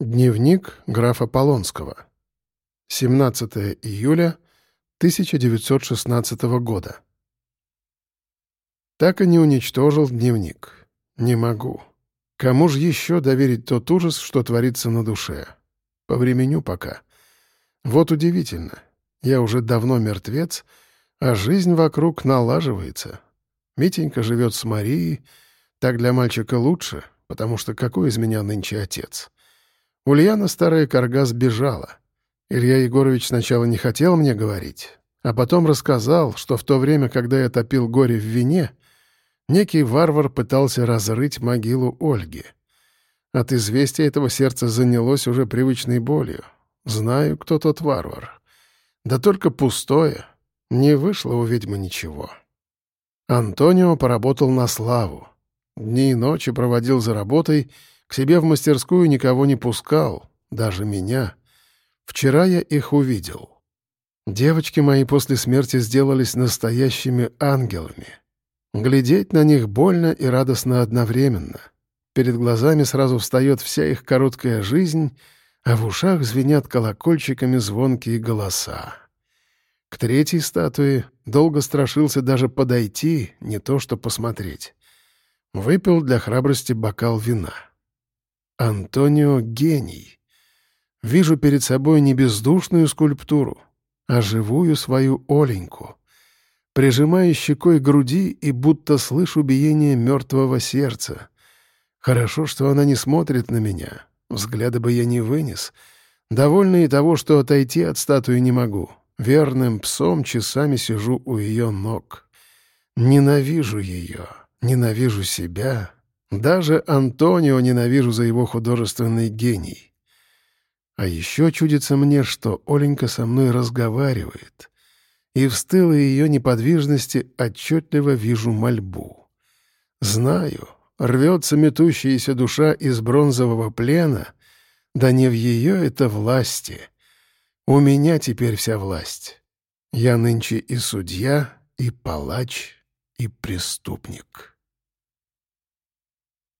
Дневник графа Полонского. 17 июля 1916 года. Так и не уничтожил дневник. Не могу. Кому же еще доверить тот ужас, что творится на душе? По времени пока. Вот удивительно. Я уже давно мертвец, а жизнь вокруг налаживается. Митенька живет с Марией. Так для мальчика лучше, потому что какой из меня нынче отец? Ульяна, старая корга, сбежала. Илья Егорович сначала не хотел мне говорить, а потом рассказал, что в то время, когда я топил горе в вине, некий варвар пытался разрыть могилу Ольги. От известия этого сердце занялось уже привычной болью. Знаю, кто тот варвар. Да только пустое. Не вышло у ведьмы ничего. Антонио поработал на славу. Дни и ночи проводил за работой — к себе в мастерскую никого не пускал, даже меня. Вчера я их увидел. Девочки мои после смерти сделались настоящими ангелами. Глядеть на них больно и радостно одновременно. Перед глазами сразу встает вся их короткая жизнь, а в ушах звенят колокольчиками звонкие голоса. К третьей статуе долго страшился даже подойти, не то что посмотреть. Выпил для храбрости бокал вина. Антонио — гений. Вижу перед собой не бездушную скульптуру, а живую свою Оленьку. Прижимаю щекой груди и будто слышу биение мертвого сердца. Хорошо, что она не смотрит на меня. Взгляда бы я не вынес. Довольный того, что отойти от статуи не могу. Верным псом часами сижу у ее ног. Ненавижу ее, ненавижу себя, даже Антонио ненавижу за его художественный гений. А еще чудится мне, что Оленька со мной разговаривает, и в стылой ее неподвижности отчетливо вижу мольбу. Знаю, рвется метущаяся душа из бронзового плена, да не в ее это власти. У меня теперь вся власть. Я нынче и судья, и палач, и преступник».